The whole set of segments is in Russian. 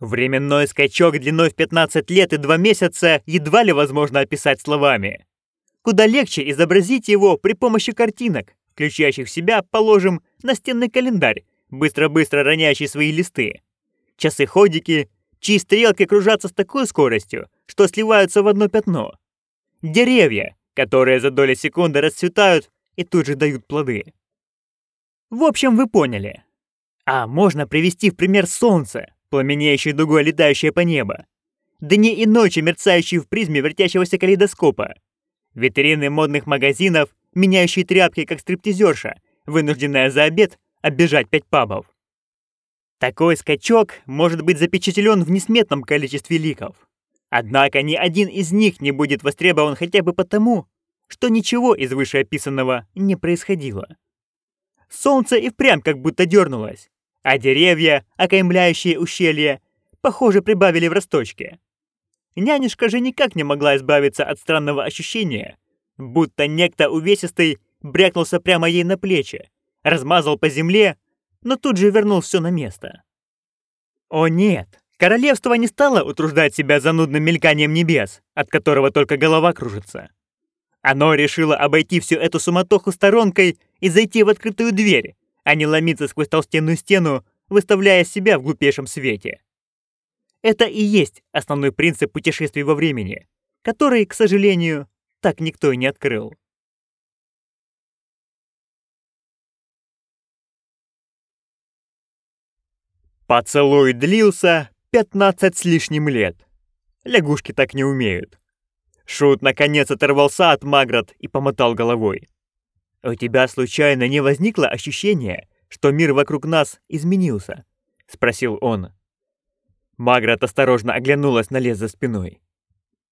Временной скачок длиной в 15 лет и 2 месяца едва ли возможно описать словами. Куда легче изобразить его при помощи картинок, включающих в себя, положим, настенный календарь, быстро-быстро роняющий свои листы. Часы-ходики, чьи стрелки кружатся с такой скоростью, что сливаются в одно пятно. Деревья, которые за доли секунды расцветают и тут же дают плоды. В общем, вы поняли. А можно привести в пример солнце, пламенеющей дугой летающее по небу. Дни и ночи, мерцающие в призме вертящегося калейдоскопа. Витрины модных магазинов, меняющие тряпки, как стриптизерша, вынужденная за обед оббежать пять пабов. Такой скачок может быть запечатлен в несметном количестве ликов. Однако ни один из них не будет востребован хотя бы потому, что ничего из вышеописанного не происходило. Солнце и впрямь как будто дернулось, а деревья, окаймляющие ущелье, похоже, прибавили в росточке. Нянюшка же никак не могла избавиться от странного ощущения, будто некто увесистый брякнулся прямо ей на плечи, размазал по земле, но тут же вернул все на место. О нет, королевство не стало утруждать себя занудным мельканием небес, от которого только голова кружится. Оно решило обойти всю эту суматоху сторонкой и зайти в открытую дверь, а не ломиться сквозь толстенную стену, выставляя себя в глупейшем свете. Это и есть основной принцип путешествий во времени, который, к сожалению, так никто и не открыл. Поцелуй длился 15 с лишним лет. Лягушки так не умеют. Шут наконец оторвался от Маград и помотал головой. «У тебя случайно не возникло ощущение, что мир вокруг нас изменился?» — спросил он. Маград осторожно оглянулась на лес за спиной.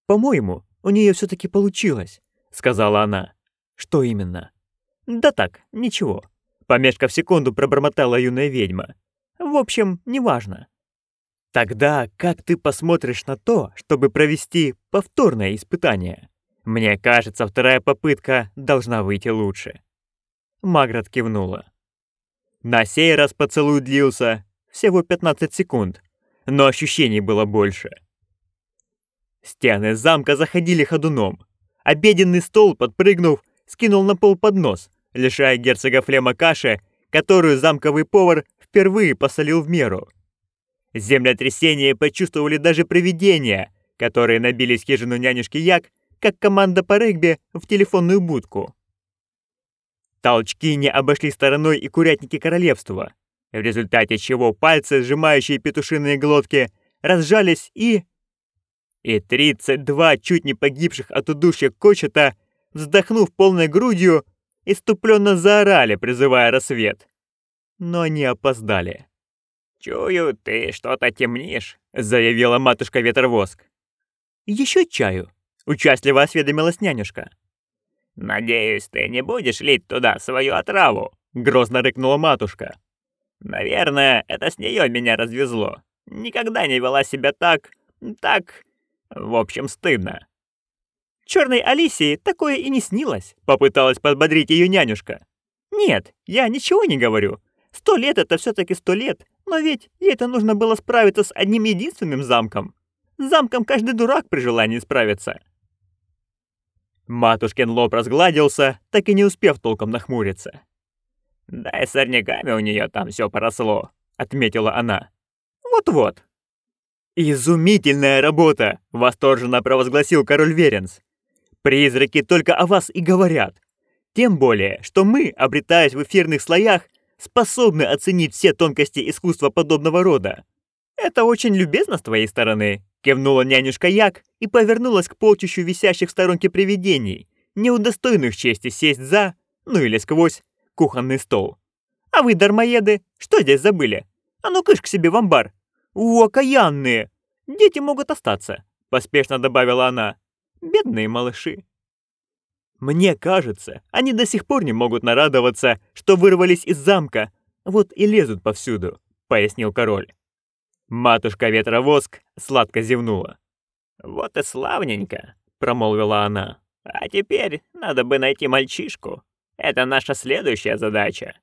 «По-моему, у нее все-таки получилось», — сказала она. «Что именно?» «Да так, ничего». Помешкав секунду, пробормотала юная ведьма. «В общем, неважно». «Тогда как ты посмотришь на то, чтобы провести повторное испытание?» Мне кажется, вторая попытка должна выйти лучше. Маград кивнула. На сей раз поцелуй длился всего 15 секунд, но ощущений было больше. Стены замка заходили ходуном. Обеденный стол, подпрыгнув, скинул на пол поднос, лишая герцога Флема каши, которую замковый повар впервые посолил в меру. Землетрясение почувствовали даже привидения, которые набились хижину нянюшки Як как команда по регби в телефонную будку. Толчки не обошли стороной и курятники королевства, в результате чего пальцы, сжимающие петушиные глотки, разжались и... И 32 чуть не погибших от удушья кочета, вздохнув полной грудью, иступленно заорали, призывая рассвет. Но они опоздали. «Чую, ты что-то темнишь», — заявила матушка Ветровоск. «Еще чаю», Участливо осведомилась нянюшка. «Надеюсь, ты не будешь лить туда свою отраву», — грозно рыкнула матушка. «Наверное, это с нее меня развезло. Никогда не вела себя так... так... в общем, стыдно». Черной Алисии такое и не снилось», — попыталась подбодрить ее нянюшка. «Нет, я ничего не говорю. Сто лет — это все таки сто лет, но ведь ей-то нужно было справиться с одним единственным замком. С замком каждый дурак при желании справиться». Матушкин лоб разгладился, так и не успев толком нахмуриться. «Да и сорняками у нее там все поросло», — отметила она. «Вот-вот». «Изумительная работа!» — восторженно провозгласил король Веренс. «Призраки только о вас и говорят. Тем более, что мы, обретаясь в эфирных слоях, способны оценить все тонкости искусства подобного рода. Это очень любезно с твоей стороны, Кивнула нянюшка Як и повернулась к полчищу висящих в сторонке привидений, не удостоенных чести сесть за, ну или сквозь, кухонный стол. «А вы, дармоеды, что здесь забыли? А ну кыш к себе в амбар! У, окаянные! Дети могут остаться!» — поспешно добавила она. «Бедные малыши!» «Мне кажется, они до сих пор не могут нарадоваться, что вырвались из замка, вот и лезут повсюду», — пояснил король. Матушка Ветровоск сладко зевнула. «Вот и славненько», — промолвила она. «А теперь надо бы найти мальчишку. Это наша следующая задача».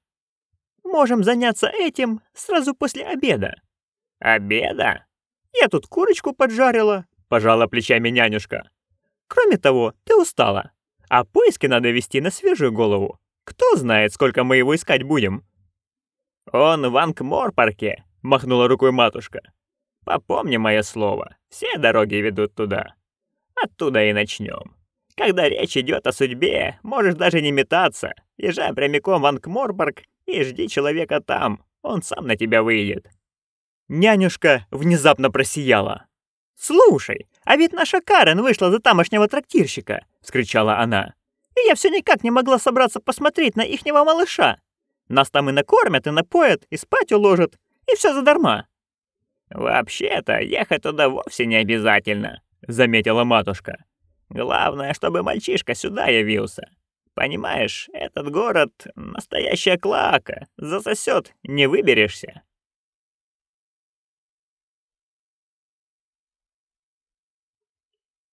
«Можем заняться этим сразу после обеда». «Обеда? Я тут курочку поджарила, пожала плечами нянюшка. Кроме того, ты устала. А поиски надо вести на свежую голову. Кто знает, сколько мы его искать будем. Он в Ангморпарке, махнула рукой матушка. Попомни мое слово, все дороги ведут туда. Оттуда и начнем. Когда речь идет о судьбе, можешь даже не метаться. Езжай прямиком в Ангморпарк и жди человека там. Он сам на тебя выйдет. Нянюшка внезапно просияла. «Слушай, а ведь наша Карен вышла за тамошнего трактирщика!» — вскричала она. «И я все никак не могла собраться посмотреть на ихнего малыша. Нас там и накормят, и напоят, и спать уложат, и все задарма». «Вообще-то ехать туда вовсе не обязательно», — заметила матушка. «Главное, чтобы мальчишка сюда явился. Понимаешь, этот город — настоящая клака, засосет, не выберешься».